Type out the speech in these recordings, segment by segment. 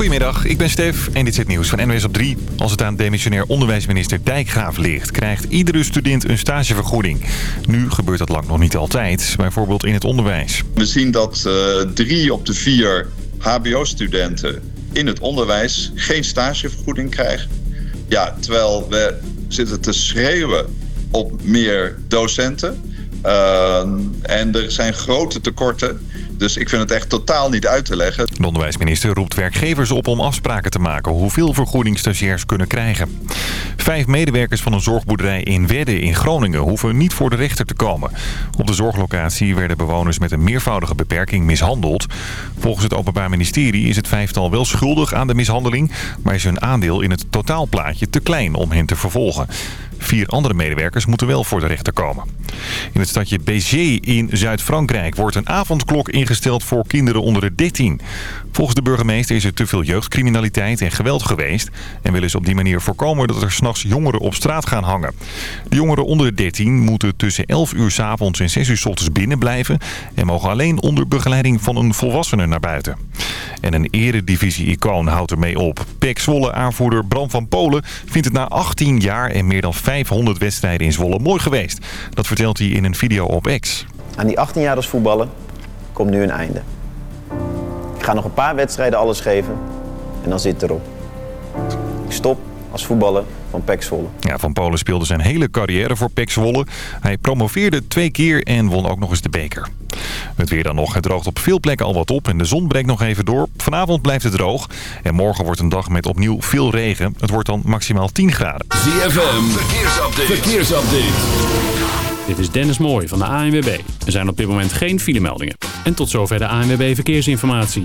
Goedemiddag, ik ben Stef en dit is het nieuws van NWS op 3. Als het aan demissionair onderwijsminister Dijkgraaf ligt... krijgt iedere student een stagevergoeding. Nu gebeurt dat lang nog niet altijd, bijvoorbeeld in het onderwijs. We zien dat uh, drie op de vier hbo-studenten in het onderwijs... geen stagevergoeding krijgen. Ja, terwijl we zitten te schreeuwen op meer docenten... Uh, en er zijn grote tekorten dus ik vind het echt totaal niet uit te leggen. De onderwijsminister roept werkgevers op om afspraken te maken... hoeveel vergoeding stagiairs kunnen krijgen. Vijf medewerkers van een zorgboerderij in Wedde in Groningen... hoeven niet voor de rechter te komen. Op de zorglocatie werden bewoners met een meervoudige beperking mishandeld. Volgens het Openbaar Ministerie is het vijftal wel schuldig aan de mishandeling... maar is hun aandeel in het totaalplaatje te klein om hen te vervolgen. Vier andere medewerkers moeten wel voor de rechter komen. In het stadje Béziers in Zuid-Frankrijk wordt een avondklok ingesteld voor kinderen onder de 13. Volgens de burgemeester is er te veel jeugdcriminaliteit en geweld geweest... en willen ze op die manier voorkomen dat er s'nachts jongeren op straat gaan hangen. De jongeren onder de 13 moeten tussen 11 uur s avonds en 6 uur s ochtends binnen blijven... en mogen alleen onder begeleiding van een volwassene naar buiten. En een eredivisie-icoon houdt ermee op. Pek Zwolle aanvoerder Bram van Polen vindt het na 18 jaar en meer dan 500 wedstrijden in Zwolle mooi geweest. Dat vertelt hij in een video op X. Aan die 18 jaar als voetballen komt nu een einde. Ik ga nog een paar wedstrijden alles geven en dan zit erop. Ik stop als voetballer van Pek Zwolle. Ja, Van Polen speelde zijn hele carrière voor Pek Zwolle. Hij promoveerde twee keer en won ook nog eens de beker. Het weer dan nog. Het droogt op veel plekken al wat op en de zon breekt nog even door. Vanavond blijft het droog en morgen wordt een dag met opnieuw veel regen. Het wordt dan maximaal 10 graden. ZFM, verkeersupdate. verkeersupdate. Dit is Dennis Mooij van de ANWB. Er zijn op dit moment geen filemeldingen. En tot zover de ANWB Verkeersinformatie.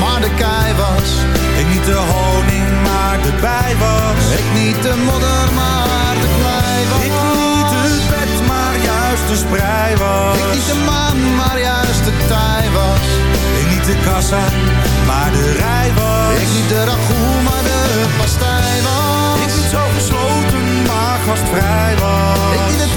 maar de kei was ik niet de honing, maar de bij was. Ik niet de modder, maar de klei was. Ik niet het bed, maar juist de sprei was. Ik niet de maan, maar juist de tij was. Ik niet de kassa, maar de rij was. Ik niet de ragout, maar de pastij was. Ik niet zo gesloten, maar gastvrij was. Ik niet het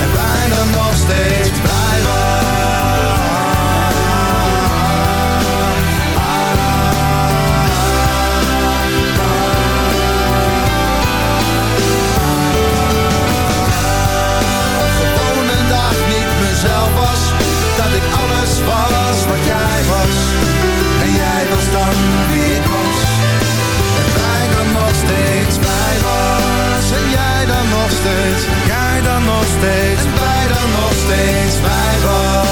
En bijna nog steeds blij was. Gewoon een dag niet mezelf was. Dat ik alles was wat jij was. En jij was dan wie ik was. En wij dan nog steeds blij was. En jij dan nog steeds. Jij dan nog steeds. Wij dan nog steeds blij was.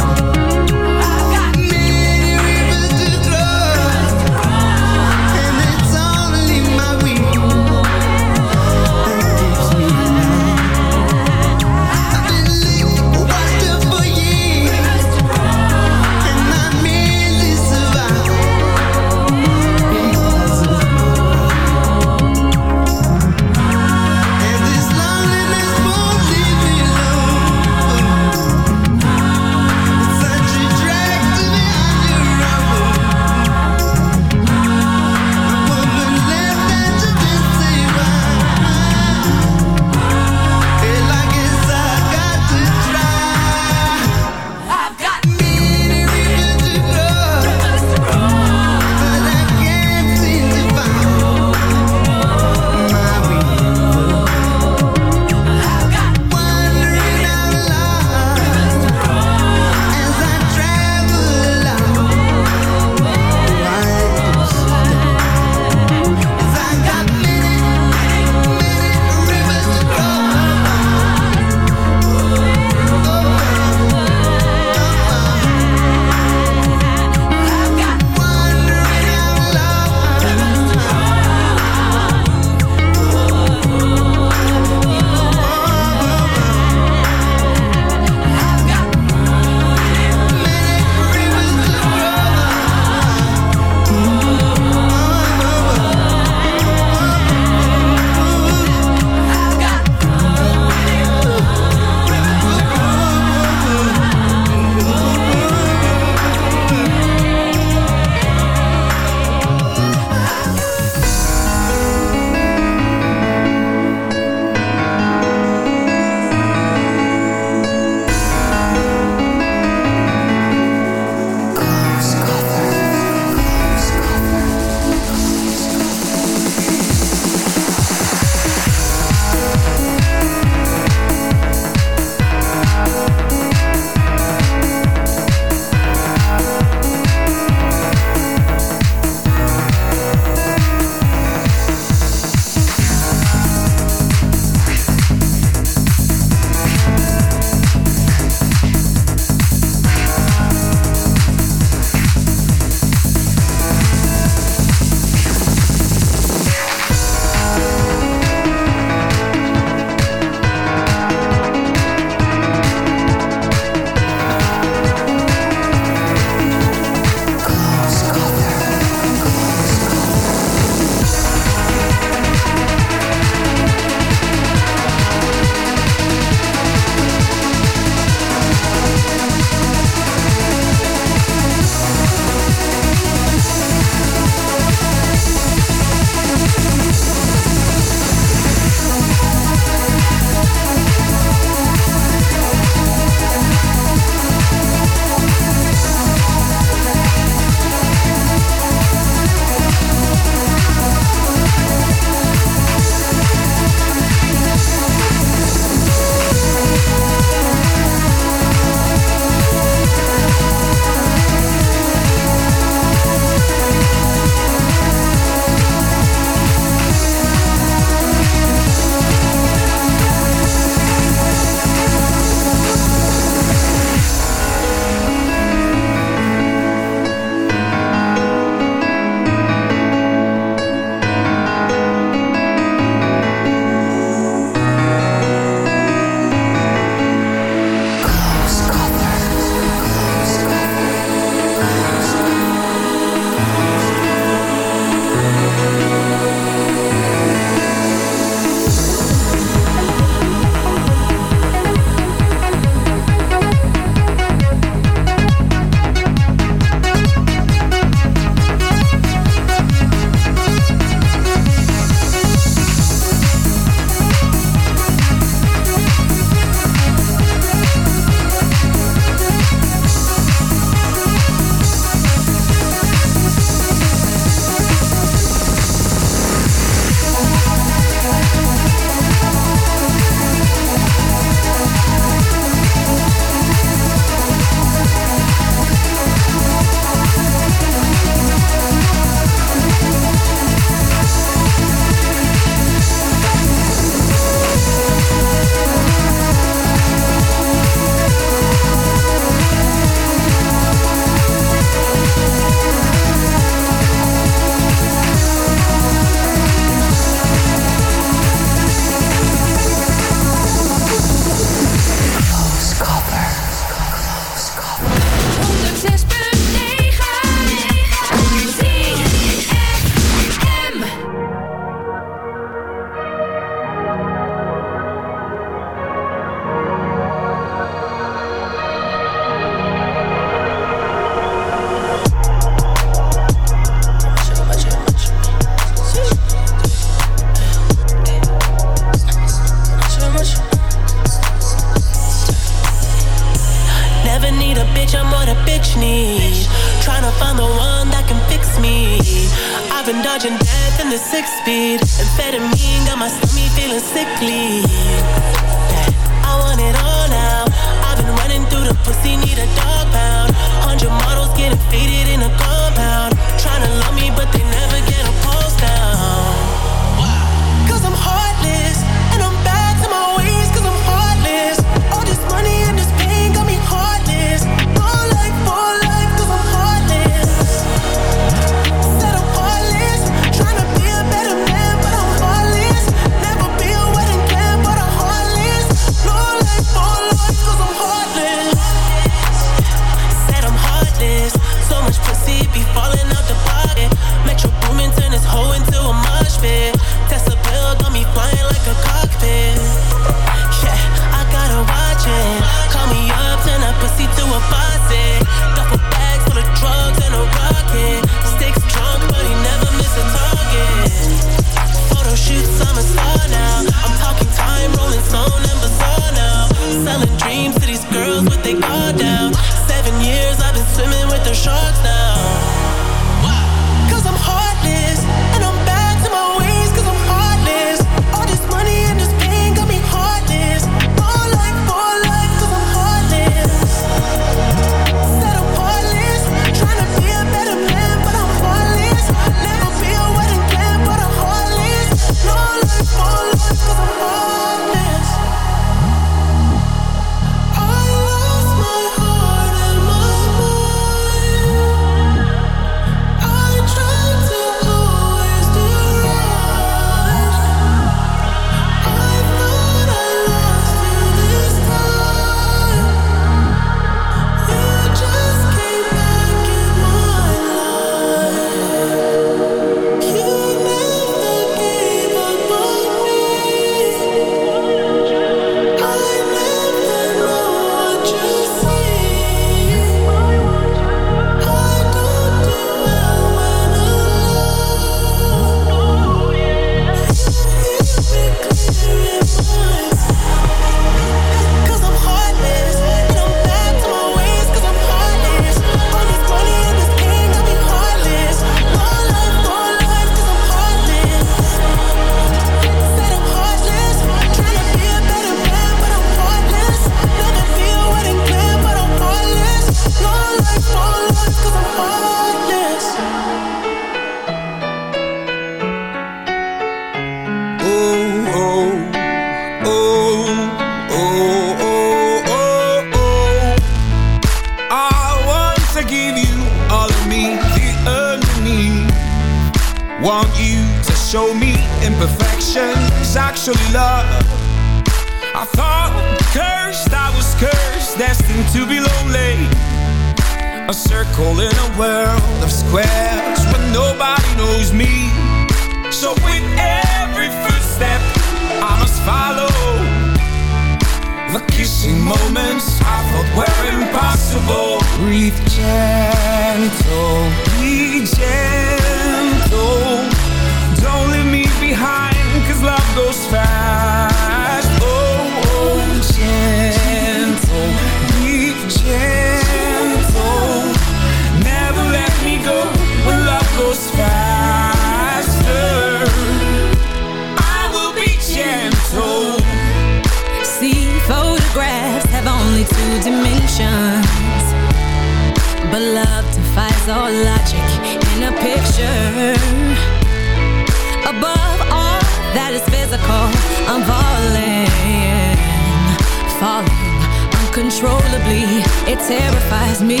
terrifies me.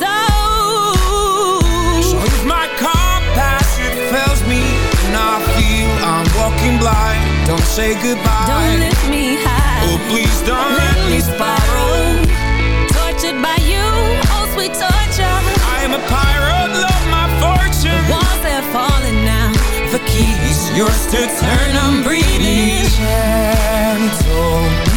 So So if my compassion fails me And I feel I'm walking blind. Don't say goodbye. Don't lift me high Oh please don't let, let me spiral. Tortured by you, oh sweet torture. I am a pirate, love my fortune. The walls are falling now. The key's yours to turn, I'm breathing. Gentle.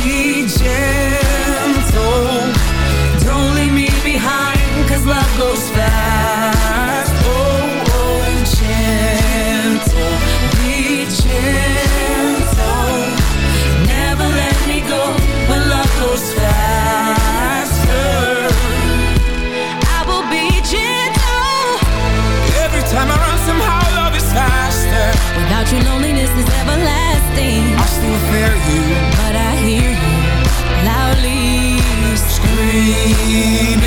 love goes fast. Oh, oh, gentle. Be gentle. Never let me go when love goes faster. I will be gentle. Every time I run somehow love is faster. Without you loneliness is everlasting. I still fear you. But I hear you loudly scream.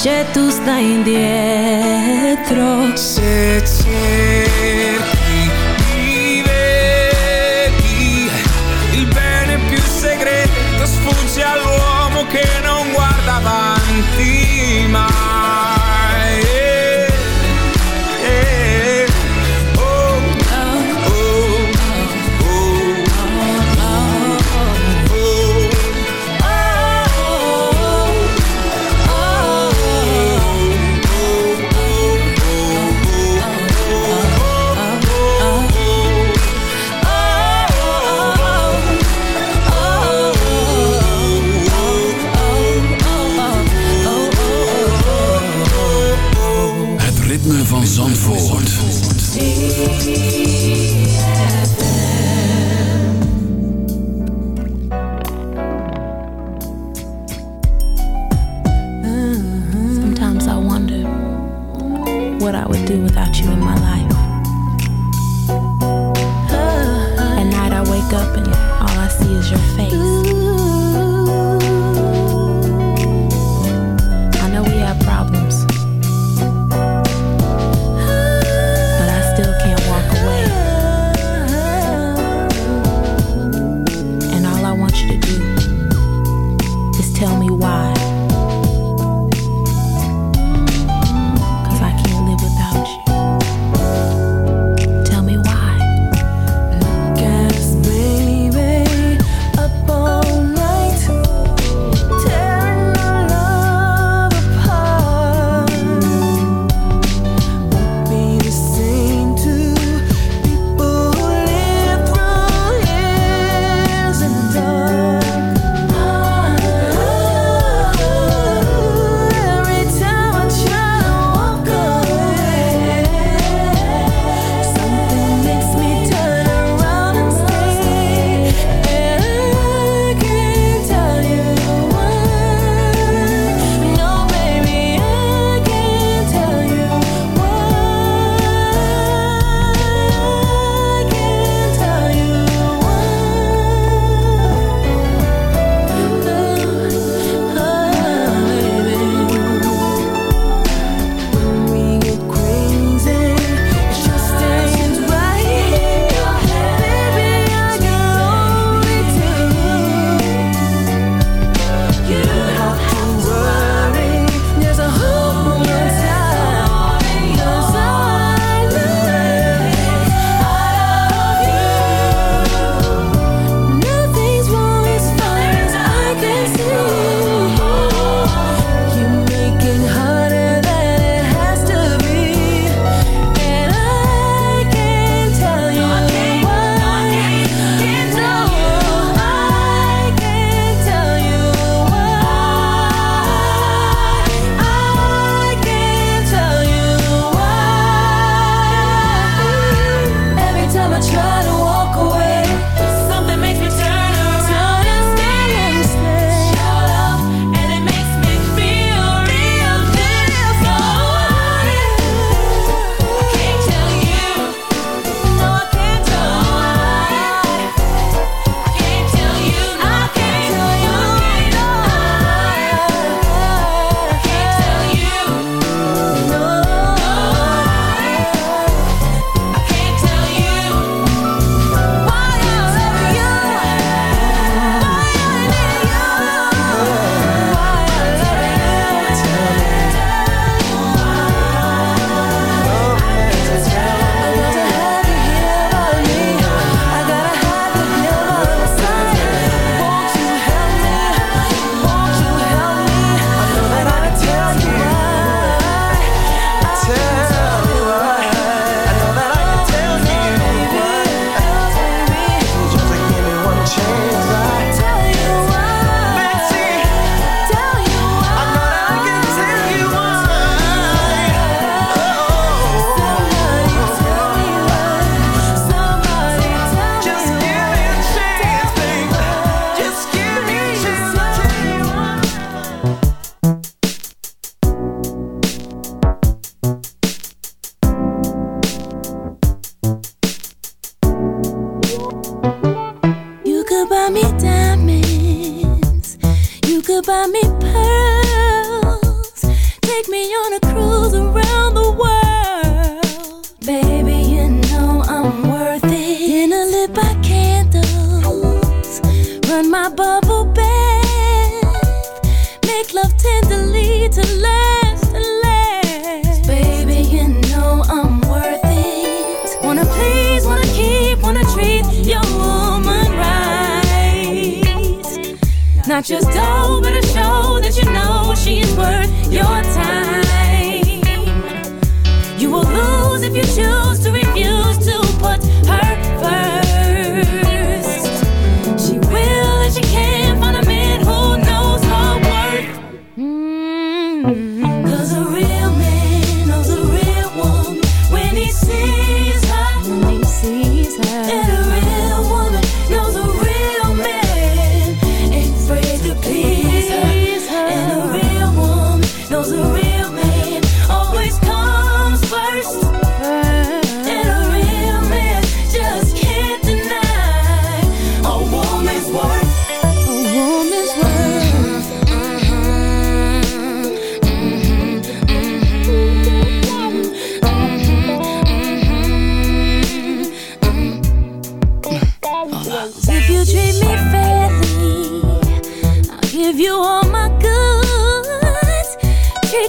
Veloce, tu stai indietro. Se cerchi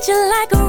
You like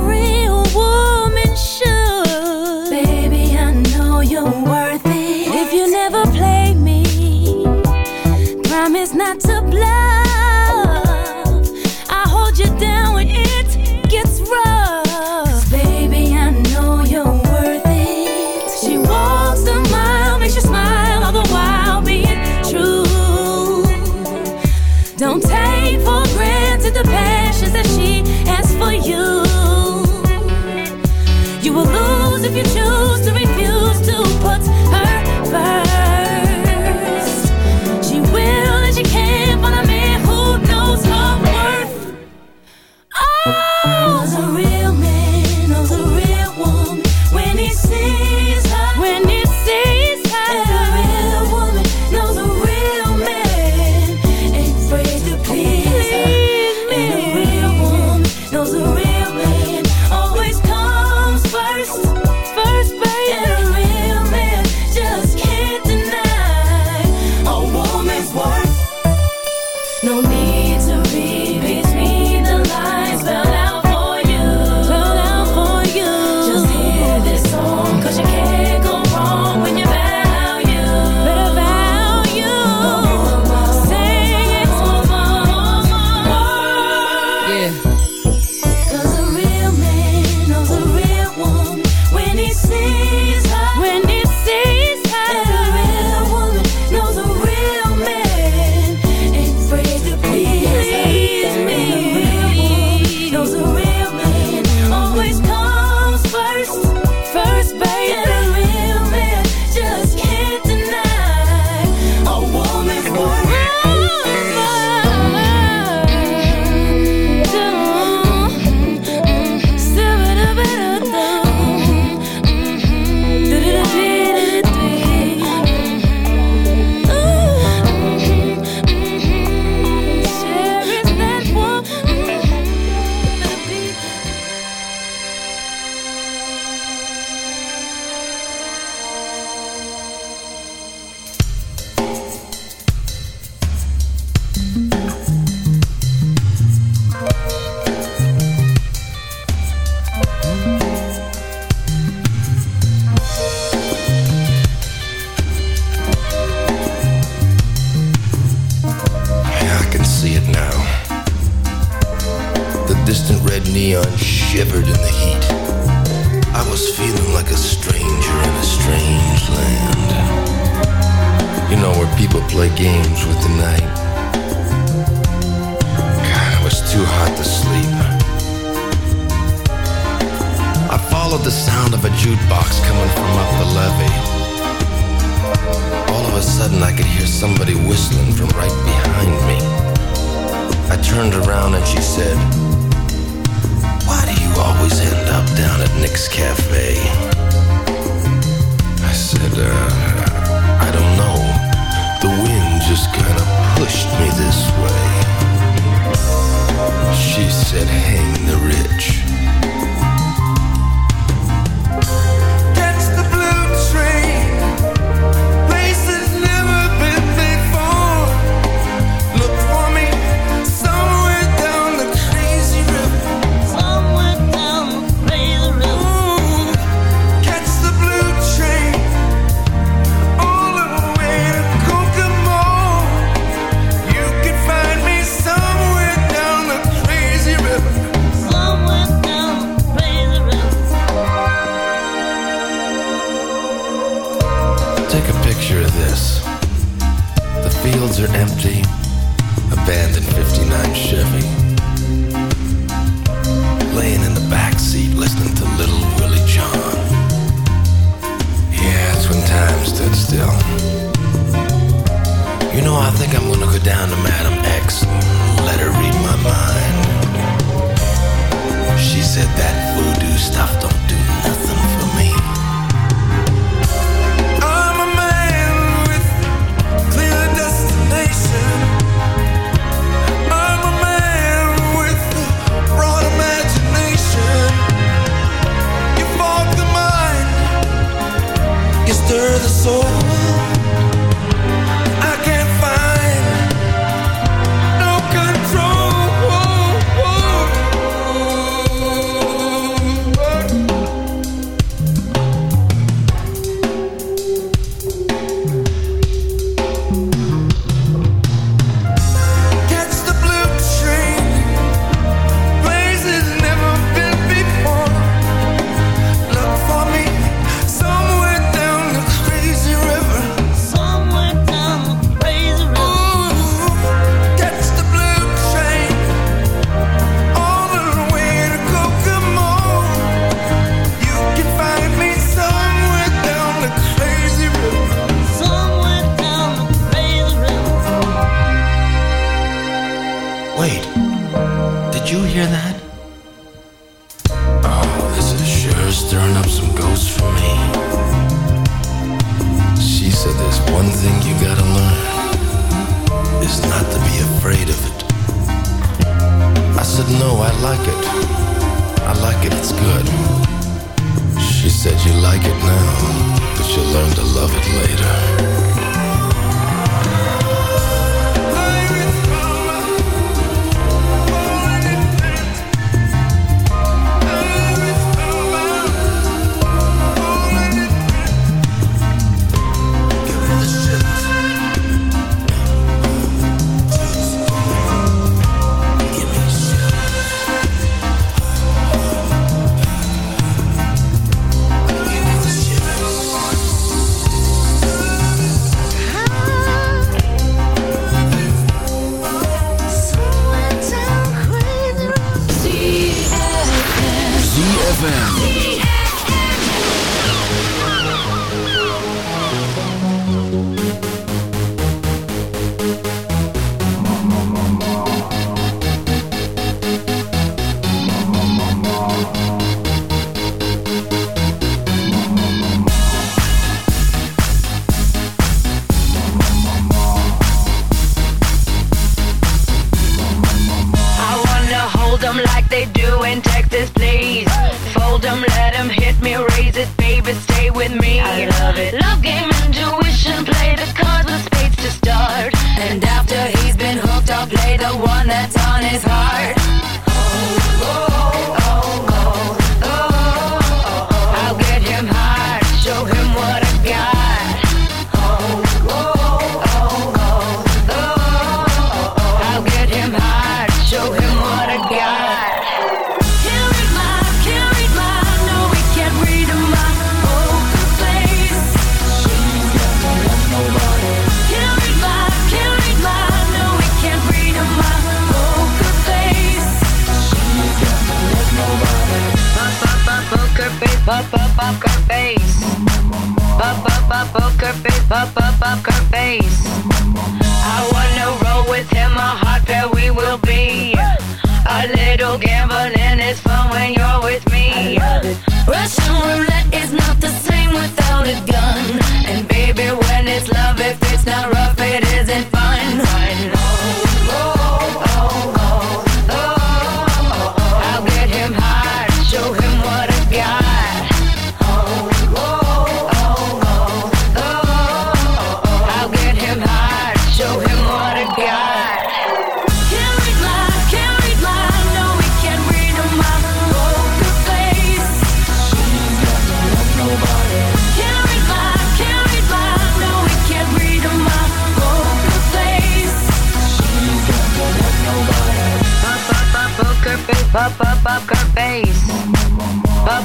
The wind just kind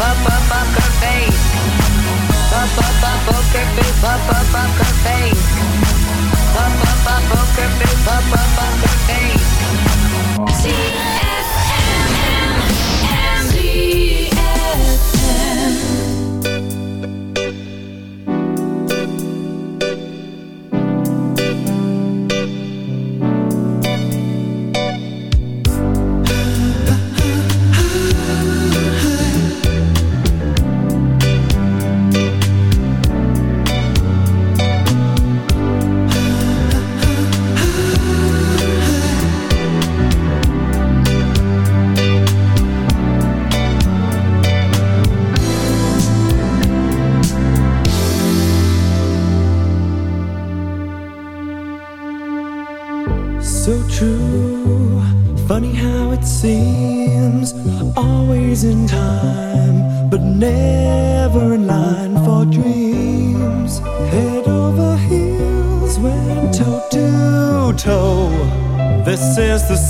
up up up her face. Up up up broke face. Up up up her face. Up up up face. since the